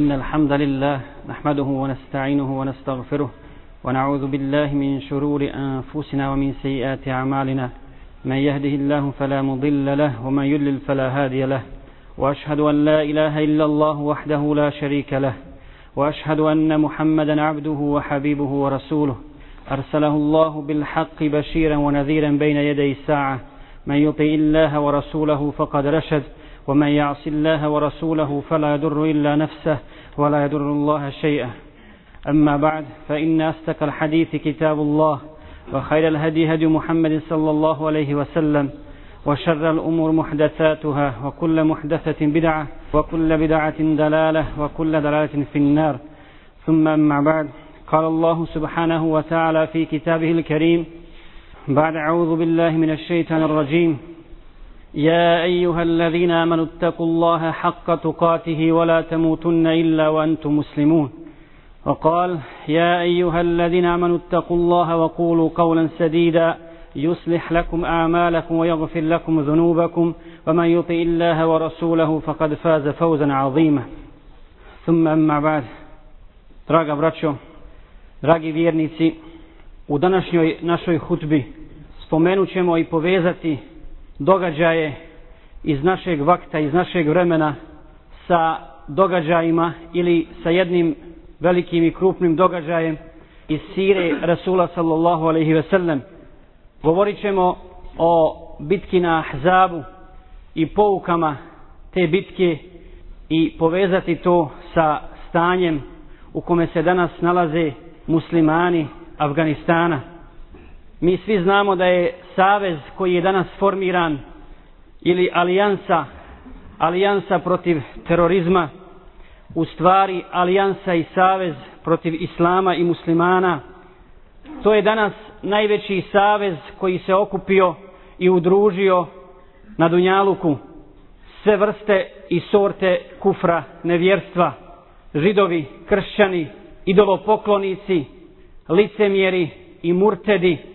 إن الحمد لله نحمده ونستعينه ونستغفره ونعوذ بالله من شرور أنفسنا ومن سيئات أعمالنا. من يهده الله فلا مضل له ومن يلل فلا هادي له. وأشهد أن لا إله إلا الله وحده لا شريك له. وأشهد أن محمدا عبده وحبيبه ورسوله. أرسله الله بالحق بشيرا ونذيرا بين يدي الساعة. من يطيع الله ورسوله فقد رشد. ومن يعص الله ورسوله فلا يضر إلا نفسه ولا يضر الله شيئا. أما بعد فإن أستك الحديث كتاب الله وخير الهدي هدي محمد صلى الله عليه وسلم وشر الأمور محدثاتها وكل محدثة بدعة وكل بدعة دلالة وكل دلالة في النار. ثم أما بعد قال الله سبحانه وتعالى في كتابه الكريم بعد أعوذ بالله من الشيطان الرجيم. يا أيها الذين آمنوا اتقوا الله حق تقاته ولا تموتن إلا وأنتم مسلمون. وقال يا أيها الذين آمنوا اتقوا الله وقولوا قولا سديدا يصلح لكم أعمالكم ويغفر لكم ذنوبكم ومن يطع الله ورسوله فقد فاز فوزا عظيما. ثم أما بعد Draga braćo, dragi vjernici, u današnjoj našoj hutbi spomenut ćemo povezati događaje iz našeg vakta, iz našeg vremena sa događajima ili sa jednim velikim i krupnim događajem iz sire Rasula sallallahu alaihi ve sellem. Govorit ćemo o bitki na Ahzabu i poukama te bitke i povezati to sa stanjem u kome se danas nalaze muslimani Afganistana. Mi svi znamo da je savez koji je danas formiran ili alijansa, alijansa protiv terorizma, u stvari alijansa i savez protiv islama i muslimana. To je danas najveći savez koji se okupio i udružio na Dunjaluku. Sve vrste i sorte kufra, nevjerstva, židovi, kršćani, idolopoklonici, licemjeri i murtedi,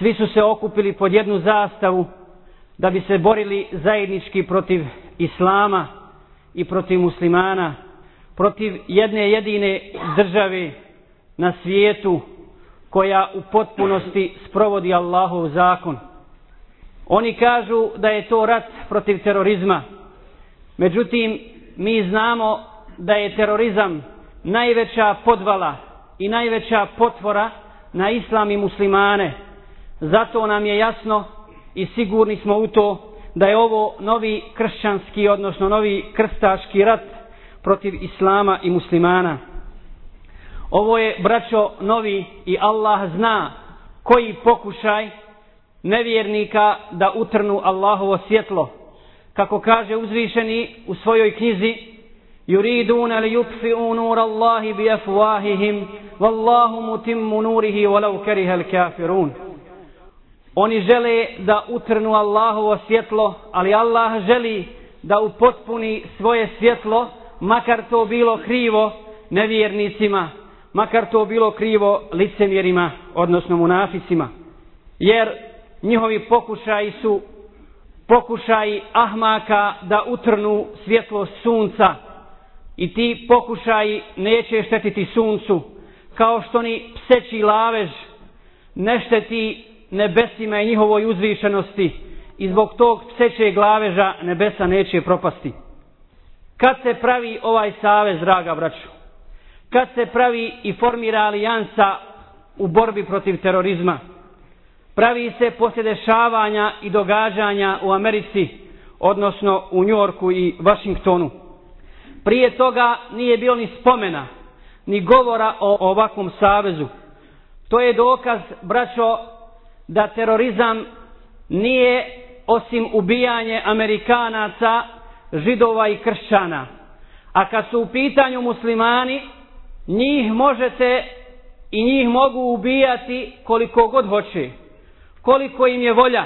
svi su se okupili pod jednu zastavu da bi se borili zajednički protiv islama i protiv muslimana, protiv jedne jedine države na svijetu koja u potpunosti sprovodi Allahov zakon. Oni kažu da je to rat protiv terorizma. Međutim, mi znamo da je terorizam najveća podvala i najveća potvora na islam i muslimane. Zato nam je jasno i sigurni smo u to da je ovo novi kršćanski, odnosno novi krstaški rat protiv islama i muslimana. Ovo je, braćo, novi i Allah zna koji pokušaj nevjernika da utrnu Allahovo svjetlo. Kako kaže uzvišeni u svojoj knjizi يريدون ليطفئوا نور الله بأفواههم والله متم نوره ولو كره الكافرون Oni žele da utrnu Allahovo svjetlo, ali Allah želi da upotpuni svoje svjetlo, makar to bilo krivo nevjernicima, makar to bilo krivo licemjerima, odnosno munaficima. Jer njihovi pokušaji su pokušaji ahmaka da utrnu svjetlo sunca, i ti pokušaji neće štetiti suncu, kao što ni pseći lavež ne šteti nebesima i njihovoj uzvišenosti i zbog tog pseće glaveža nebesa neće propasti. Kad se pravi ovaj savez, draga braću, kad se pravi i formira alijansa u borbi protiv terorizma, pravi se poslije dešavanja i događanja u Americi, odnosno u Njorku i Vašingtonu. Prije toga nije bilo ni spomena, ni govora o ovakvom savezu. To je dokaz, braćo, da terorizam nije osim ubijanje Amerikanaca, židova i kršćana. A kad su u pitanju muslimani, njih možete i njih mogu ubijati koliko god hoće. Koliko im je volja.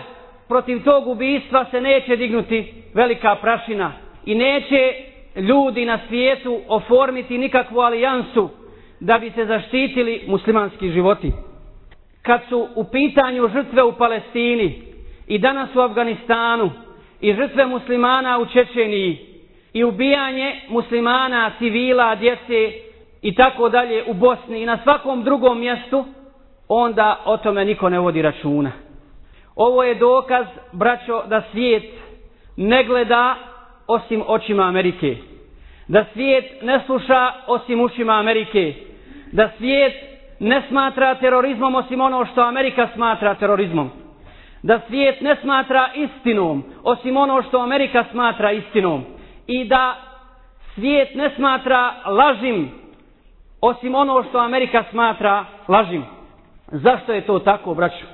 Protiv tog ubijstva se neće dignuti velika prašina i neće ljudi na svijetu oformiti nikakvu alijansu da bi se zaštitili muslimanski životi. Kad su u pitanju žrtve u Palestini i danas u Afganistanu i žrtve muslimana u Čečeniji, i ubijanje muslimana, civila, djece i tako dalje u Bosni i na svakom drugom mjestu, onda o tome niko ne vodi računa. Ovo je dokaz, braćo, da svijet ne gleda osim očima Amerike. Da svijet ne sluša osim ušima Amerike. Da svijet ne smatra terorizmom osim ono što Amerika smatra terorizmom. Da svijet ne smatra istinom osim ono što Amerika smatra istinom. I da svijet ne smatra lažim osim ono što Amerika smatra lažim. Zašto je to tako, braću?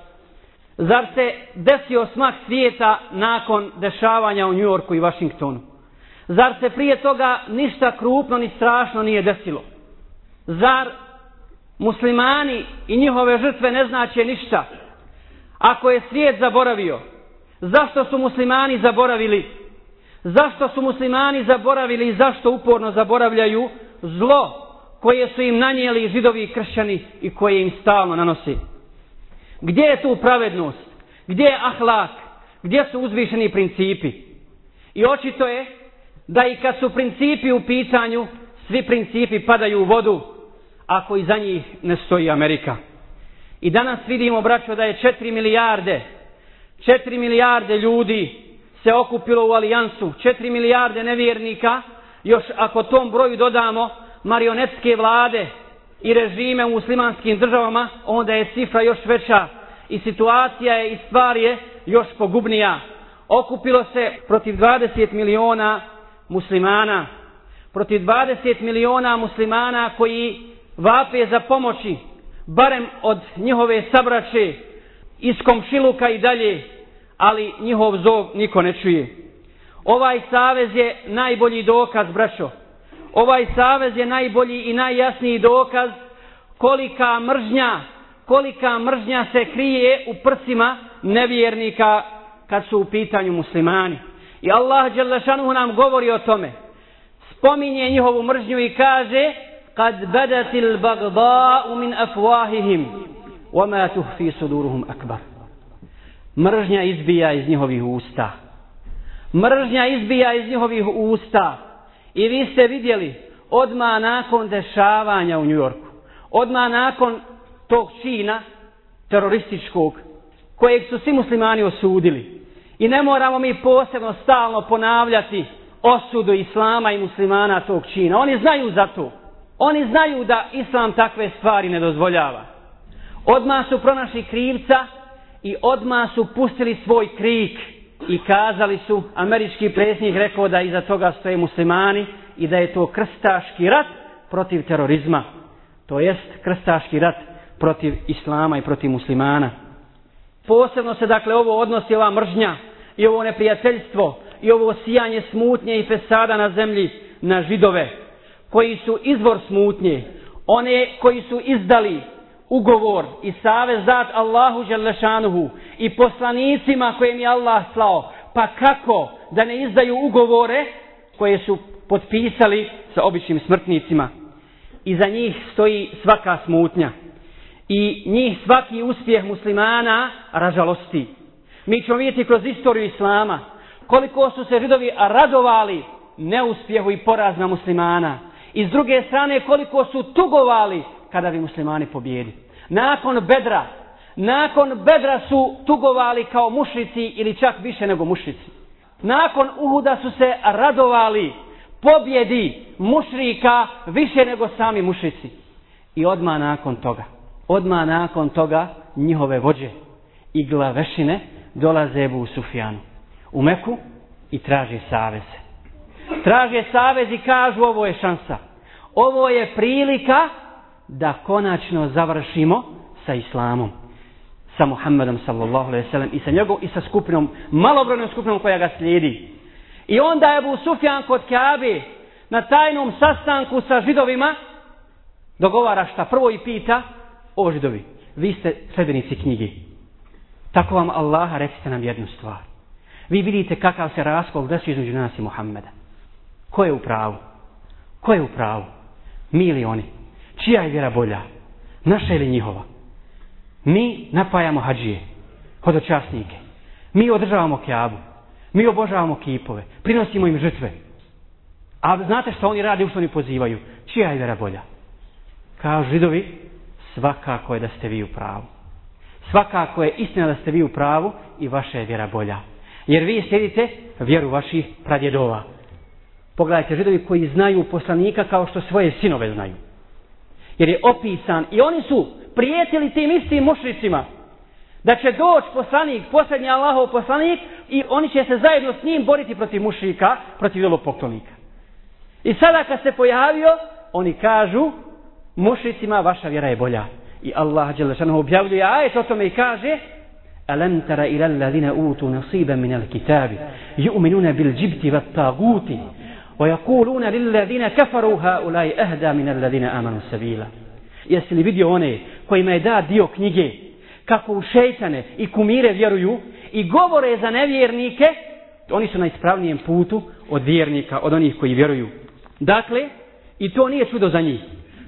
Zar se desio smak svijeta nakon dešavanja u Njujorku i Vašingtonu? Zar se prije toga ništa krupno ni strašno nije desilo? Zar muslimani i njihove žrtve ne znače ništa? Ako je svijet zaboravio, zašto su muslimani zaboravili? Zašto su muslimani zaboravili i zašto uporno zaboravljaju zlo koje su im nanijeli židovi i kršćani i koje im stalno nanosi? Gdje je tu pravednost? Gdje je ahlak? Gdje su uzvišeni principi? I očito je da i kad su principi u pitanju, svi principi padaju u vodu, ako iza njih ne stoji Amerika. I danas vidimo, braćo, da je 4 milijarde, 4 milijarde ljudi se okupilo u alijansu, 4 milijarde nevjernika, još ako tom broju dodamo marionetske vlade i režime u muslimanskim državama, onda je cifra još veća i situacija je i stvar je još pogubnija. Okupilo se protiv 20 miliona muslimana, protiv 20 miliona muslimana koji vape za pomoći, barem od njihove sabraće, iz komšiluka i dalje, ali njihov zov niko ne čuje. Ovaj savez je najbolji dokaz, braćo. Ovaj savez je najbolji i najjasniji dokaz kolika mržnja, kolika mržnja se krije u prsima nevjernika kad su u pitanju muslimani. I Allah Đelešanuhu nam govori o tome. Spominje njihovu mržnju i kaže قد badatil البغضاء min أفواههم وما ma tuhfi suduruhum akbar. Mržnja izbija iz njihovih usta. Mržnja izbija iz njihovih usta. I vi ste vidjeli odma nakon dešavanja u Njujorku, odma nakon tog čina terorističkog kojeg su svi muslimani osudili. I ne moramo mi posebno stalno ponavljati osudu islama i muslimana tog čina. Oni znaju za to. Oni znaju da islam takve stvari ne dozvoljava. Odma su pronašli krivca i odma su pustili svoj krik i kazali su, američki predsjednik rekao da iza toga stoje muslimani i da je to krstaški rat protiv terorizma. To jest krstaški rat protiv islama i protiv muslimana. Posebno se dakle ovo odnosi ova mržnja i ovo neprijateljstvo i ovo sijanje smutnje i fesada na zemlji na židove koji su izvor smutnje, one koji su izdali ugovor i savez dat Allahu Đelešanuhu i poslanicima kojim je Allah slao, pa kako da ne izdaju ugovore koje su potpisali sa običnim smrtnicima. I za njih stoji svaka smutnja. I njih svaki uspjeh muslimana ražalosti. Mi ćemo vidjeti kroz istoriju Islama koliko su se židovi radovali neuspjehu i porazna muslimana. I s druge strane koliko su tugovali kada bi muslimani pobjedi. Nakon bedra, nakon bedra su tugovali kao mušici ili čak više nego mušici. Nakon uhuda su se radovali pobjedi mušrika više nego sami mušici. I odma nakon toga, odma nakon toga njihove vođe i glavešine dolaze u Sufjanu u Meku i traže saveze. Traže savez i kažu ovo je šansa. Ovo je prilika da konačno završimo sa islamom. Sa Muhammedom sallallahu alaihi sallam i sa njegov i sa skupinom, malobrojnom skupinom koja ga slijedi. I onda je Abu Sufjan kod Kaabe na tajnom sastanku sa židovima dogovara šta prvo i pita o židovi. Vi ste sredbenici knjige. Tako vam Allaha recite nam jednu stvar. Vi vidite kakav se raskol desi između nas i Muhammeda. Ko je u pravu? Ko je u pravu? Mi ili oni? Čija je vjera bolja? Naša ili njihova? Mi napajamo hađije, hodočasnike. Mi održavamo kjabu. Mi obožavamo kipove. Prinosimo im žrtve. A znate što oni radi, u što oni pozivaju? Čija je vjera bolja? Kao židovi, svakako je da ste vi u pravu. Svakako je istina da ste vi u pravu i vaša je vjera bolja. Jer vi sjedite vjeru vaših pradjedova. Pogledajte židovi koji znaju poslanika kao što svoje sinove znaju. Jer je opisan i oni su prijetili tim istim mušricima da će doći poslanik, posljednji Allahov poslanik i oni će se zajedno s njim boriti protiv mušrika, protiv velopoklonika. I sada kad se pojavio, oni kažu mušricima vaša vjera je bolja. I Allah Đelešanu objavljuje ajet o tome i kaže ألم تر إلى الذين أوتوا نصيبا من الكتاب يؤمنون بالجبت والطاغوت ويقولون للذين كفروا هؤلاء أهدى من الذين آمنوا السبيلا Jesi li vidio one kojima je da dio knjige kako u šeitane i kumire vjeruju i govore za nevjernike, oni su na ispravnijem putu od vjernika, od onih koji vjeruju. Dakle, i to nije čudo za njih.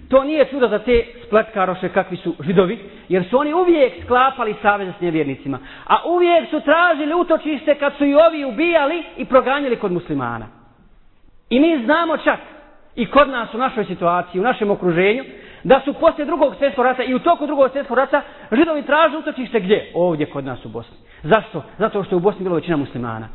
To nije čudo za te spletkaroše kakvi su židovi, jer su oni uvijek sklapali saveze s nevjernicima. A uvijek su tražili utočište kad su i ovi ubijali i proganjali kod muslimana. I mi znamo čak i kod nas u našoj situaciji, u našem okruženju, da su poslije drugog svjetskog rata i u toku drugog svjetskog rata židovi tražili utočište gdje? Ovdje kod nas u Bosni. Zašto? Zato što je u Bosni bilo većina muslimana.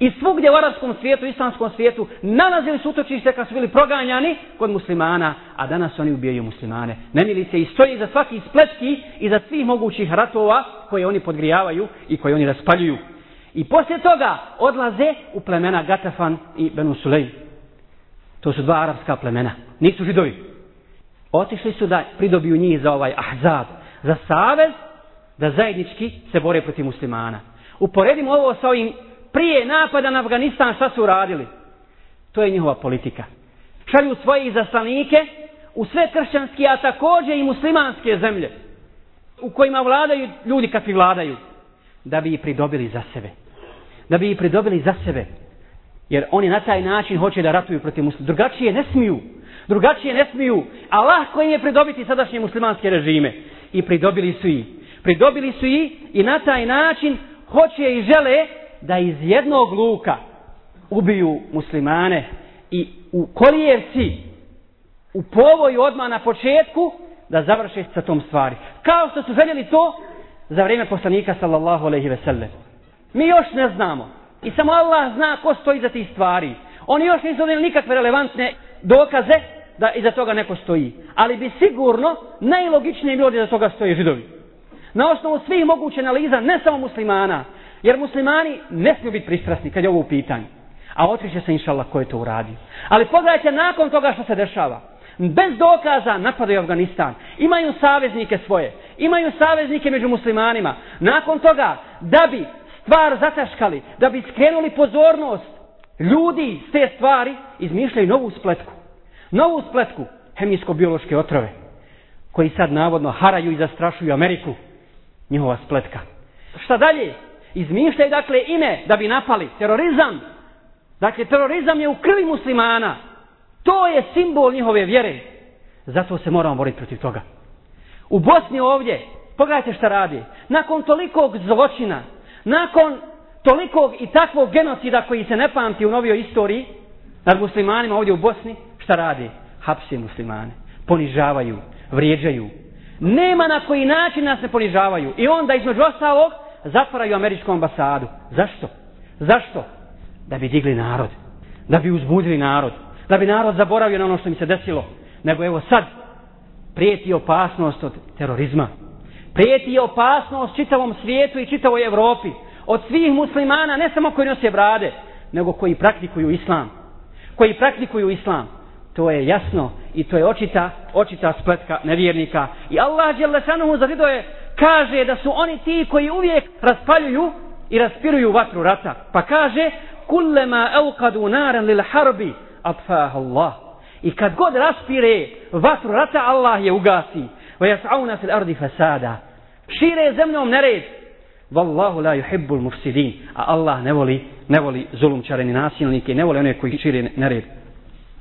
I svugdje u arabskom svijetu, islamskom svijetu, nalazili su utočište kad su bili proganjani kod muslimana, a danas oni ubijaju muslimane. Nemilice i stoji za svaki spletki i za svih mogućih ratova koje oni podgrijavaju i koje oni raspaljuju. I poslije toga odlaze u plemena Gatafan i Benu Sulej. To su dva arapska plemena. Nisu židovi. Otišli su da pridobiju njih za ovaj ahzab, za savez, da zajednički se bore protiv muslimana. Uporedimo ovo sa ovim prije napada na Afganistan šta su uradili. To je njihova politika. Šalju svoje izaslanike u sve kršćanske, a također i muslimanske zemlje u kojima vladaju ljudi kakvi vladaju da bi ih pridobili za sebe. Da bi ih pridobili za sebe. Jer oni na taj način hoće da ratuju protiv muslima. Drugačije ne smiju. Drugačije ne smiju. A lahko im je pridobiti sadašnje muslimanske režime. I pridobili su ih. Pridobili su ih i na taj način hoće i žele da iz jednog luka ubiju muslimane i u kolijevci, u povoju odmah na početku da završe sa tom stvari. Kao što su željeli to za vrijeme poslanika sallallahu alaihi ve sellem. Mi još ne znamo. I samo Allah zna ko stoji za tih stvari. Oni još nisu donijeli nikakve relevantne dokaze da iza toga neko stoji. Ali bi sigurno najlogičnije bilo da iza toga stoje židovi. Na osnovu svih moguće analiza, ne samo muslimana, Jer muslimani ne smiju biti pristrasni kad je ovo u pitanju. A otkriće se inšallah ko je to uradio. Ali pogledajte nakon toga što se dešava. Bez dokaza napadaju Afganistan. Imaju saveznike svoje. Imaju saveznike među muslimanima. Nakon toga, da bi stvar zataškali, da bi skrenuli pozornost ljudi s te stvari, izmišljaju novu spletku. Novu spletku hemijsko-biološke otrove koji sad navodno haraju i zastrašuju Ameriku. Njihova spletka. Šta dalje? izmišljaju dakle ime da bi napali terorizam. Dakle, terorizam je u krvi muslimana. To je simbol njihove vjere. Zato se moramo boriti protiv toga. U Bosni ovdje, pogledajte šta radi. Nakon tolikog zločina, nakon tolikog i takvog genocida koji se ne pamti u novijoj istoriji, nad muslimanima ovdje u Bosni, šta radi? Hapsi muslimane. Ponižavaju, vrijeđaju. Nema na koji način nas ne ponižavaju. I onda između ostalog, zatvaraju američku ambasadu. Zašto? Zašto? Da bi digli narod. Da bi uzbudili narod. Da bi narod zaboravio na ono što mi se desilo. Nego evo sad prijeti opasnost od terorizma. Prijeti opasnost čitavom svijetu i čitavoj Evropi. Od svih muslimana, ne samo koji nose brade, nego koji praktikuju islam. Koji praktikuju islam. To je jasno i to je očita, očita spletka nevjernika. I Allah Đelešanuhu zavido je kaže da su oni ti koji uvijek raspaljuju i raspiruju vatru rata. Pa kaže, kullema evkadu naran lil harbi, atfah Allah. I kad god raspire vatru rata, Allah je ugasi. Va فِي الْأَرْضِ ardi fasada. Šire zemljom nered. Wallahu la yuhibbul mufsidin. A Allah ne voli, ne voli zulumčare ni nasilnike, ne voli one koji šire nered.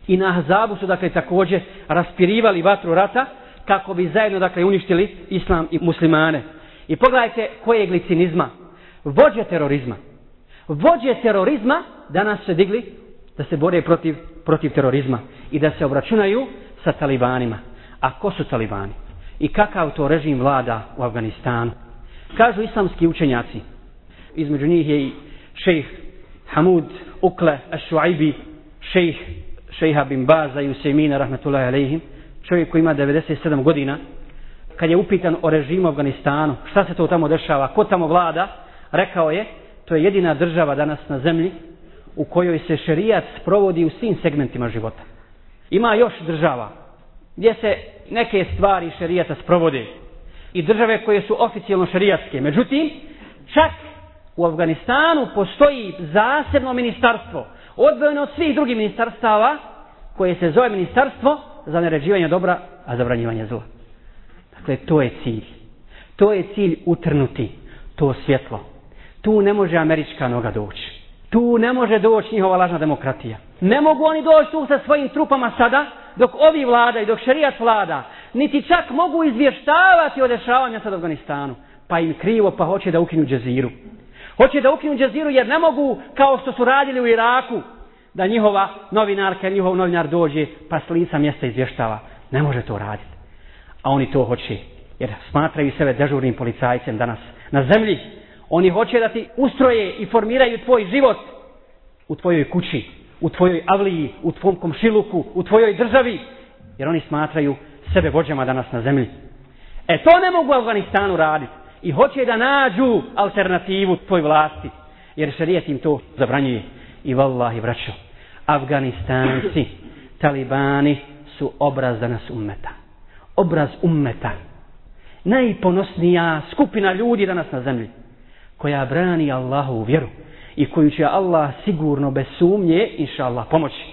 I na Ahzabu su dakle također raspirivali vatru rata, kako bi zajedno dakle uništili islam i muslimane. I pogledajte koje je. Vođe terorizma. Vođe terorizma danas se digli da se bore protiv, protiv terorizma i da se obračunaju sa talibanima. A ko su talibani? I kakav to režim vlada u Afganistanu? Kažu islamski učenjaci, između njih je i šejh Hamud Ukle Ašuaibi, šejh šejha bin Baza i Usejmina, rahmetullahi alejhim, čovjek koji ima 97 godina, kad je upitan o režimu Afganistanu, šta se to tamo dešava, ko tamo vlada, rekao je, to je jedina država danas na zemlji u kojoj se šerijat provodi u svim segmentima života. Ima još država gdje se neke stvari šerijata sprovode i države koje su oficijalno šerijatske. Međutim, čak u Afganistanu postoji zasebno ministarstvo, odvojeno od svih drugih ministarstava, koje se zove ministarstvo za naređivanje dobra, a zabranjivanje zla. Dakle, to je cilj. To je cilj utrnuti to svjetlo. Tu ne može američka noga doći. Tu ne može doći njihova lažna demokratija. Ne mogu oni doći tu sa svojim trupama sada, dok ovi vlada i dok šarijat vlada, niti čak mogu izvještavati o dešavanju sad Afganistanu. Pa im krivo, pa hoće da ukinu džaziru. Hoće da ukinu džaziru jer ne mogu, kao što su radili u Iraku, da njihova novinarka, njihov novinar dođe, pa s lica mjesta izvještava. Ne može to raditi. A oni to hoće, jer smatraju sebe dežurnim policajcem danas na zemlji. Oni hoće da ti ustroje i formiraju tvoj život u tvojoj kući, u tvojoj avliji, u tvom komšiluku, u tvojoj državi, jer oni smatraju sebe vođama danas na zemlji. E to ne mogu u Afganistanu raditi. I hoće da nađu alternativu tvoj vlasti, jer šarijet im to zabranjuje. I vallahi vraćo, Afganistanci, talibani su obraz danas ummeta. Obraz ummeta. Najponosnija skupina ljudi danas na zemlji koja brani Allahu vjeru i koju će Allah sigurno bez sumnje, inša Allah, pomoći.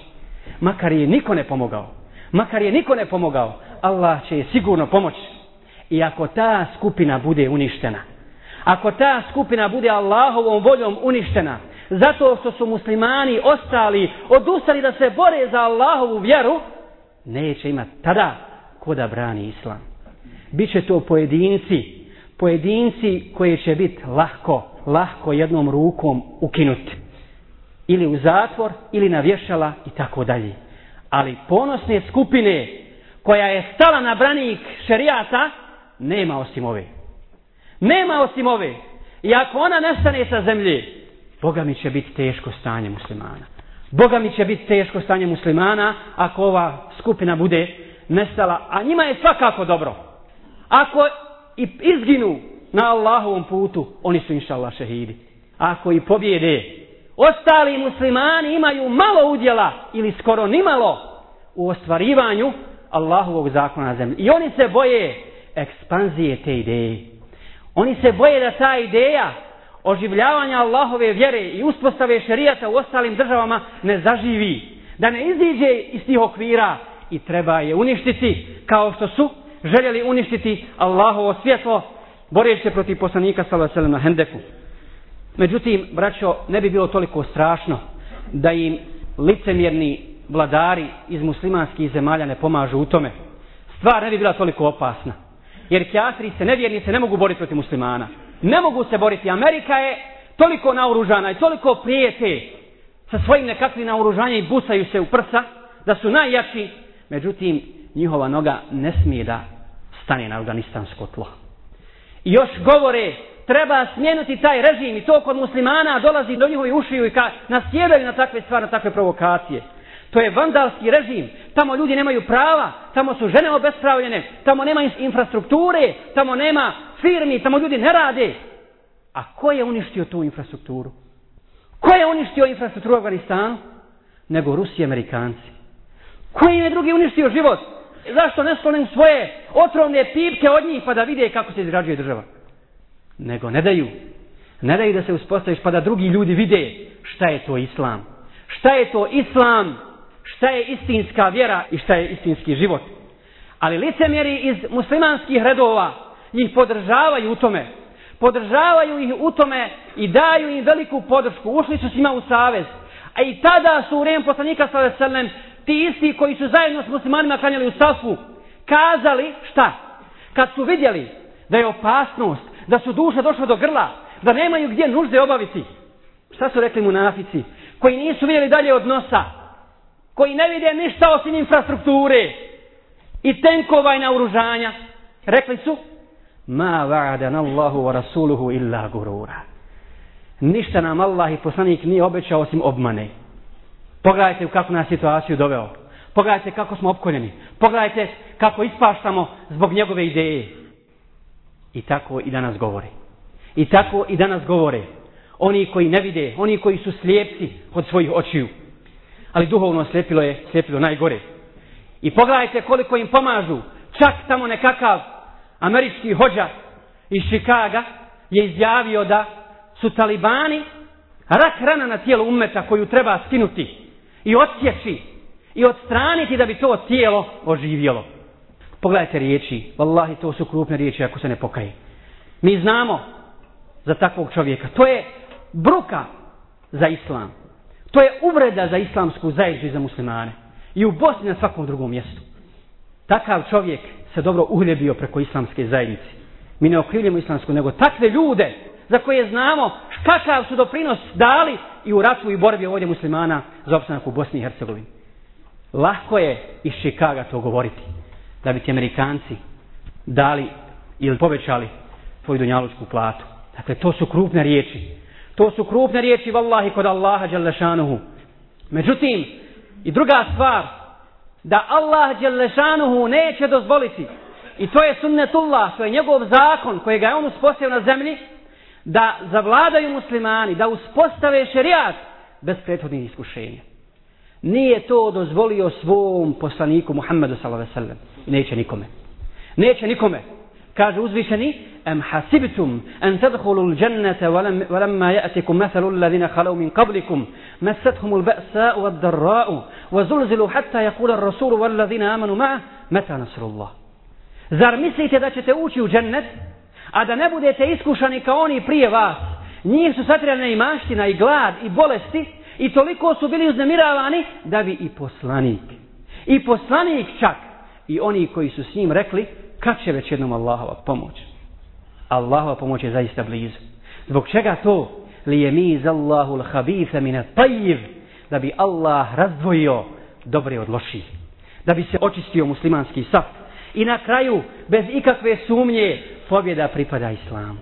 Makar je niko ne pomogao, makar je niko ne pomogao, Allah će je sigurno pomoći. I ako ta skupina bude uništena, ako ta skupina bude Allahovom voljom uništena, zato što su muslimani ostali, odustali da se bore za Allahovu vjeru, neće imati tada ko da brani islam. Biće to pojedinci, pojedinci koji će biti lahko, lahko jednom rukom ukinuti. Ili u zatvor, ili na vješala i tako dalje. Ali ponosne skupine koja je stala na branik šerijata, nema osim ove. Nema osim ove. I ako ona nestane sa zemlje, Boga mi će biti teško stanje muslimana. Boga mi će biti teško stanje muslimana ako ova skupina bude nestala. A njima je svakako dobro. Ako i izginu na Allahovom putu, oni su inša Allah šehidi. Ako i pobjede, ostali muslimani imaju malo udjela ili skoro nimalo u ostvarivanju Allahovog zakona na zemlji. I oni se boje ekspanzije te ideje. Oni se boje da ta ideja oživljavanja Allahove vjere i uspostave šerijata u ostalim državama ne zaživi. Da ne iziđe iz tih okvira i treba je uništiti kao što su željeli uništiti Allahovo svjetlo boreći se protiv poslanika sallallahu na Hendeku. Međutim, braćo, ne bi bilo toliko strašno da im licemjerni vladari iz muslimanskih zemalja ne pomažu u tome. Stvar ne bi bila toliko opasna. Jer kjafri se, nevjerni se ne mogu boriti protiv muslimana. Ne mogu se boriti. Amerika je toliko naoružana i toliko prijete sa svojim nekakvim naoružanjem i busaju se u prsa da su najjači. Međutim, njihova noga ne smije da stane na afganistansko tlo. Još govore, treba smijenuti taj režim i to kod muslimana dolazi do njihovi ušiju i ka, nasjedaju na takve stvari, na takve provokacije. To je vandalski režim. Tamo ljudi nemaju prava, tamo su žene obespravljene, tamo nema infrastrukture, tamo nema firmi, tamo ljudi ne rade. A ko je uništio tu infrastrukturu? Ko je uništio infrastrukturu u Afganistanu? Nego Rusi i Amerikanci. Ko je drugi uništio život? Zašto ne slonim svoje otrovne pipke od njih pa da vide kako se izgrađuje država? Nego ne daju. Ne daju da se uspostaviš pa da drugi ljudi vide šta je to islam. Šta je to islam? Šta je istinska vjera i šta je istinski život? Ali licemjeri iz muslimanskih redova njih podržavaju u tome. Podržavaju ih u tome i daju im veliku podršku. Ušli su s njima u savez. A i tada su u vremenu poslanika sallallahu alejhi ti isti koji su zajedno s muslimanima klanjali u safu, kazali šta? Kad su vidjeli da je opasnost, da su duše došle do grla, da nemaju gdje nužde obaviti. Šta su rekli munafici? koji nisu vidjeli dalje od nosa, koji ne vide ništa osim infrastrukture i tenkova i naoružanja, rekli su, ma va'adan Allahu wa rasuluhu illa gurura. Ništa nam Allah i poslanik nije obećao osim obmane. Pogledajte u kakvu nas situaciju doveo. Pogledajte kako smo opkoljeni. Pogledajte kako ispaštamo zbog njegove ideje. I tako i danas govori. I tako i danas govore. Oni koji ne vide, oni koji su slijepci od svojih očiju. Ali duhovno slijepilo je slijepilo najgore. I pogledajte koliko im pomažu. Čak tamo nekakav američki hođa iz Čikaga je izjavio da su talibani rak rana na tijelu umeta koju treba skinuti i odsjeći i odstraniti da bi to tijelo oživjelo. Pogledajte riječi, vallahi to su krupne riječi ako se ne pokaje. Mi znamo za takvog čovjeka. To je bruka za islam. To je uvreda za islamsku zajedžu i za muslimane. I u Bosni na svakom drugom mjestu. Takav čovjek se dobro uhljebio preko islamske zajednice. Mi ne okrivljamo islamsku, nego takve ljude za koje znamo kakav su doprinos dali i u ratu i borbi ovdje muslimana za opstanak u Bosni i Hercegovini. Lahko je iz Čikaga to govoriti. Da bi ti Amerikanci dali ili povećali tvoju dunjalučku platu. Dakle, to su krupne riječi. To su krupne riječi, vallahi, kod Allaha Đalešanuhu. Međutim, i druga stvar, da Allah Đalešanuhu neće dozvoliti, i to je sunnetullah, to je njegov zakon koji ga je on uspostavio na zemlji, da zavladaju muslimani, da uspostave šerijat bez prethodnih iskušenja. Nije to dozvolio svom poslaniku Muhammedu s.a.v. Neće nikome. Neće nikome. Kaže uzvišeni, em hasibtum an tadhulu l'jannata walamma ja'tikum mathalu alladhina khalau min qablikum masathumu l'ba'sa wa d'arra'u wa zulzilu hatta yakula rasulu walladhina amanu ma'a mata nasrullah. Zar mislite da ćete ući u džennet a da ne budete iskušani kao oni prije vas? Njih su satrjene i maština, i glad, i bolesti, i toliko su bili uznemiravani, da bi i poslanik, i poslanik čak, i oni koji su s njim rekli, kad će već jednom Allahova pomoć? Allahova pomoć je zaista blizu. Zbog čega to? Li je mi za Allahu l'habitha mine tajiv, da bi Allah razdvojio dobre od loših. Da bi se očistio muslimanski saf. I na kraju, bez ikakve sumnje, pobjeda pripada islamu.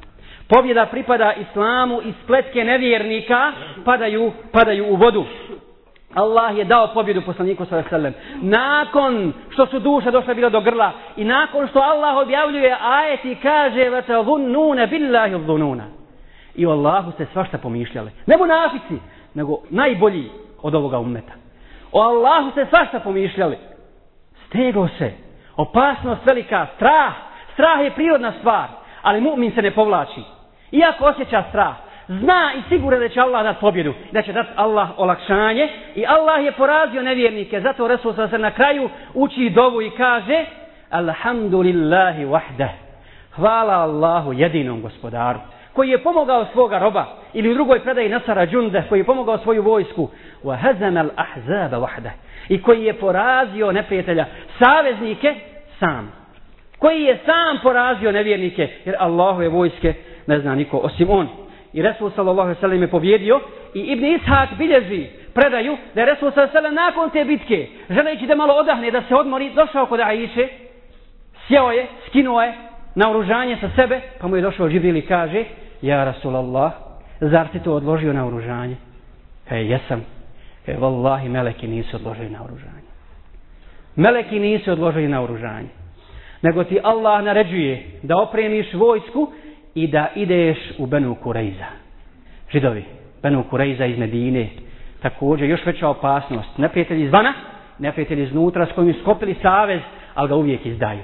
Pobjeda pripada islamu i spletke nevjernika padaju, padaju u vodu. Allah je dao pobjedu poslaniku sallallahu alejhi ve sellem. Nakon što su duše došle bila do grla i nakon što Allah objavljuje ajet i kaže va tazunnuna billahi dhununa. I o Allahu se svašta pomišljale. Ne munafici, nego najbolji od ovoga ummeta. O Allahu se svašta pomišljali. Stego se. Opasnost velika, strah. Strah je prirodna stvar, ali mu'min se ne povlači. Iako osjeća strah, zna i siguran da će Allah dati pobjedu, da će dati Allah olakšanje i Allah je porazio nevjernike. Zato Resul se na kraju uči dovu i kaže Alhamdulillahi wahde. Hvala Allahu jedinom gospodaru koji je pomogao svoga roba ili u drugoj predaji Nasara Džunde koji je pomogao svoju vojsku wa hazama al-ahzaba wahde i koji je porazio neprijatelja saveznike sam. Koji je sam porazio nevjernike jer Allahove vojske ne zna niko osim on. I Resul sallallahu alejhi ve sellem je pobjedio i Ibn Ishak bilježi predaju da je Resul sallallahu alejhi ve sellem nakon te bitke želeći da malo odahne da se odmori došao kod Aiše sjeo je skinuo je na oružanje sa sebe pa mu je došao Džibril i kaže ja Rasulallah zar ti to odložio na oružanje kaže jesam kaže vallahi meleki nisu odložili na oružanje meleki nisu odložili na oružanje nego ti Allah naređuje da opremiš vojsku i da ideš u Benu Kurejza. Židovi, Benu Kurejza iz Medine, također još veća opasnost. Neprijatelji izvana, neprijatelji iznutra s kojim skopili savez, ali ga uvijek izdaju.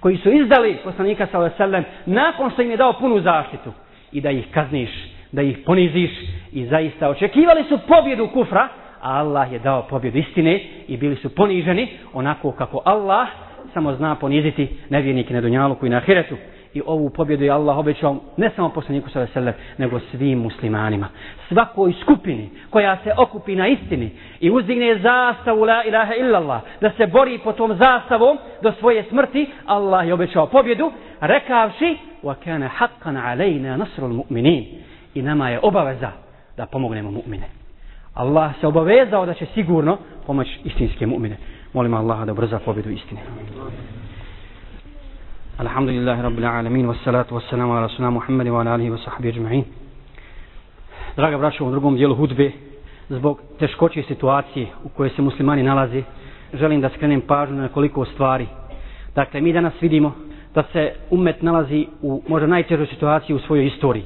Koji su izdali poslanika s.a.v. nakon što im je dao punu zaštitu i da ih kazniš, da ih poniziš i zaista očekivali su pobjedu kufra, a Allah je dao pobjedu istine i bili su poniženi onako kako Allah samo zna poniziti nevjernike na Dunjaluku i na Ahiretu i ovu pobjedu je Allah obećao ne samo poslaniku sa veselem, nego svim muslimanima. Svakoj skupini koja se okupi na istini i uzdigne zastavu la ilaha illallah, da se bori po tom zastavom do svoje smrti, Allah je obećao pobjedu, rekavši وَكَانَ kana عَلَيْنَا نَصْرُ الْمُؤْمِنِينَ i nama je obaveza da pomognemo mu'mine. Allah se obavezao da će sigurno pomoći istinske mu'mine. Molim Allaha da brza pobjedu istine. Alhamdulillahi Rabbil Alamin, wassalatu wassalamu ala rasulina Muhammedi wa ala alihi wa sahbihi ajma'in. Draga braćo, u drugom dijelu hudbe, zbog teškoće situacije u kojoj se muslimani nalazi, želim da skrenem pažnju na nekoliko stvari. Dakle, mi danas vidimo da se umet nalazi u možda najtežoj situaciji u svojoj istoriji.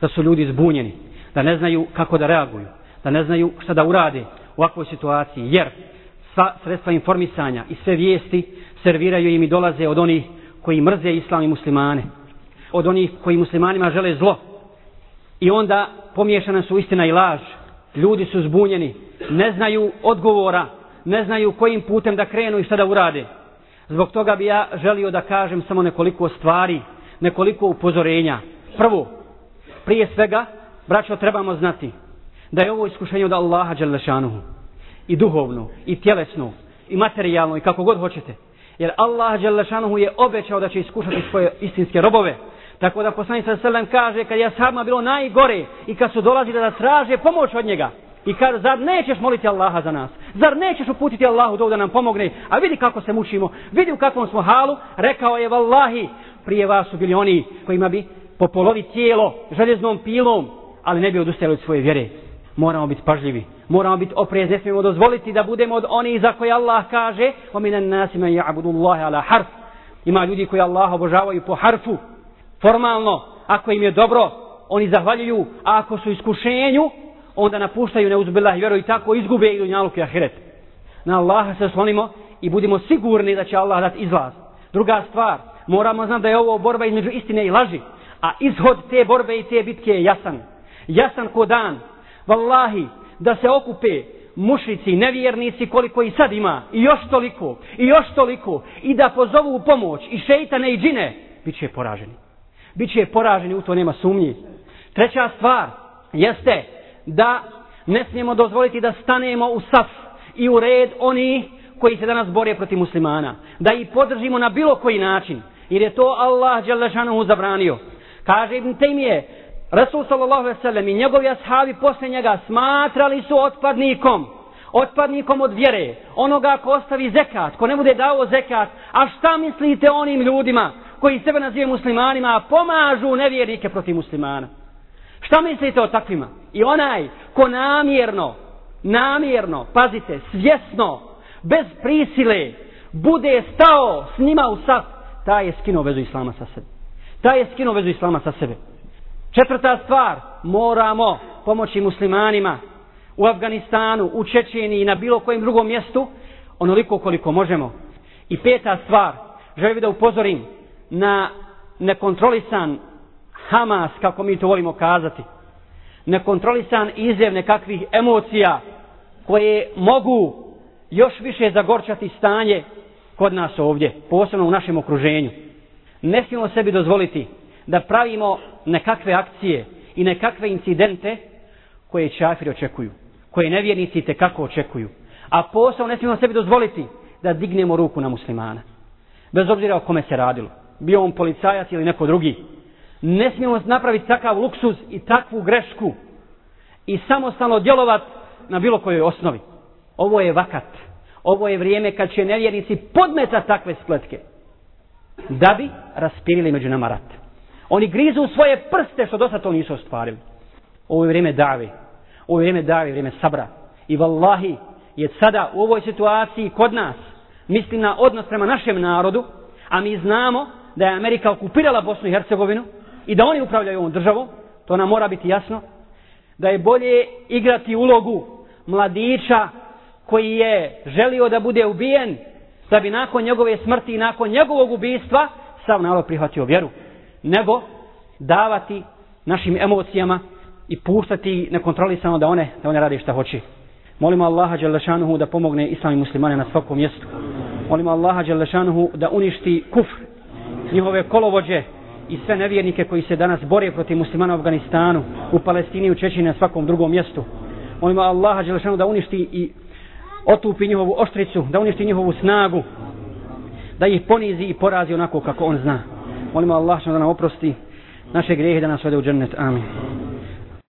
Da su ljudi zbunjeni, da ne znaju kako da reaguju, da ne znaju šta da urade u ovakvoj situaciji, jer sva sredstva informisanja i sve vijesti serviraju im i dolaze od onih koji mrze islam i muslimane, od onih koji muslimanima žele zlo. I onda pomiješana su istina i laž. Ljudi su zbunjeni, ne znaju odgovora, ne znaju kojim putem da krenu i šta da urade. Zbog toga bi ja želio da kažem samo nekoliko stvari, nekoliko upozorenja. Prvo, prije svega, braćo, trebamo znati da je ovo iskušenje od Allaha Đalešanuhu. I duhovno, i tjelesno, i materijalno, i kako god hoćete. Jer Allah Đalešanuhu je obećao da će iskušati svoje istinske robove. Tako da poslanik sa selem kaže kad je sama bilo najgore i kad su dolazili da traže pomoć od njega. I kaže, zar nećeš moliti Allaha za nas? Zar nećeš uputiti Allahu da nam pomogne? A vidi kako se mučimo, vidi u kakvom smo halu. Rekao je, vallahi, prije vas su bili oni kojima bi po polovi tijelo željeznom pilom, ali ne bi odustali od svoje vjere. Moramo biti pažljivi, moramo biti oprezni, ne smijemo dozvoliti da budemo od oni za koje Allah kaže وَمِنَ النَّاسِ مَنْ يَعْبُدُ اللَّهِ عَلَى حَرْفِ Ima ljudi koji Allah obožavaju po harfu, formalno, ako im je dobro, oni zahvaljuju, a ako su iskušenju, onda napuštaju neuzbillah i vjeruju i tako izgube i dunjaluk i ahiret. Na Allaha se slonimo i budimo sigurni da će Allah dati izlaz. Druga stvar, moramo znati da je ovo borba između istine i laži, a izhod te borbe i te bitke je jasan. Jasan ko dan. Wallahi, da se okupe mušici, nevjernici koliko i sad ima, i još toliko, i još toliko, i da pozovu u pomoć, i šeitane i džine, bit će poraženi. Biće poraženi, u to nema sumnji. Treća stvar jeste da ne smijemo dozvoliti da stanemo u saf i u red oni koji se danas bore protiv muslimana. Da ih podržimo na bilo koji način. Jer je to Allah Đalešanu zabranio. Kaže Ibn Taymiye, Rasul sallallahu alaihi sallam i njegovi ashabi posle njega smatrali su otpadnikom. Otpadnikom od vjere. Onoga ko ostavi zekat, ko ne bude dao zekat. A šta mislite onim ljudima koji sebe nazivaju muslimanima, a pomažu nevjernike protiv muslimana? Šta mislite o takvima? I onaj ko namjerno, namjerno, pazite, svjesno, bez prisile, bude stao s njima u saf, taj je skinuo vezu islama sa sebe. Taj je skinuo vezu islama sa sebe. Četvrta stvar, moramo pomoći muslimanima u Afganistanu, u Čečeniji i na bilo kojem drugom mjestu, onoliko koliko možemo. I peta stvar, želim da upozorim na nekontrolisan Hamas, kako mi to volimo kazati, nekontrolisan izjev nekakvih emocija koje mogu još više zagorčati stanje kod nas ovdje, posebno u našem okruženju. Ne smijemo sebi dozvoliti da pravimo nekakve akcije i nekakve incidente koje čafiri očekuju, koje nevjernici te kako očekuju. A posebno ne smijemo sebi dozvoliti da dignemo ruku na muslimana. Bez obzira o kome se radilo. Bio on policajac ili neko drugi ne smijemo napraviti takav luksuz i takvu grešku i samostalno djelovat na bilo kojoj osnovi. Ovo je vakat. Ovo je vrijeme kad će nevjernici podmeta takve spletke da bi raspirili među nama rat. Oni grizu svoje prste što dosta to nisu ostvarili. Ovo je vrijeme davi. Ovo je vrijeme davi, vrijeme sabra. I vallahi je sada u ovoj situaciji kod nas, mislim na odnos prema našem narodu, a mi znamo da je Amerika okupirala Bosnu i Hercegovinu, i da oni upravljaju ovom državom, to nam mora biti jasno, da je bolje igrati ulogu mladića koji je želio da bude ubijen, da bi nakon njegove smrti i nakon njegovog ubijstva sav narod prihvatio vjeru, nego davati našim emocijama i puštati nekontrolisano da one, da one radi šta hoće. Molimo Allaha Đelešanuhu da pomogne islami muslimane na svakom mjestu. Molimo Allaha Đelešanuhu da uništi kufr, njihove kolovođe, i sve nevjernike koji se danas bore protiv muslimana u Afganistanu, u Palestini, u Čečini, na svakom drugom mjestu. Molimo Allaha Đelešanu da uništi i otupi njihovu oštricu, da uništi njihovu snagu, da ih ponizi i porazi onako kako on zna. Molimo Allaha da nam oprosti naše grehe da nas vede u džennet. Amin.